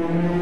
Amen.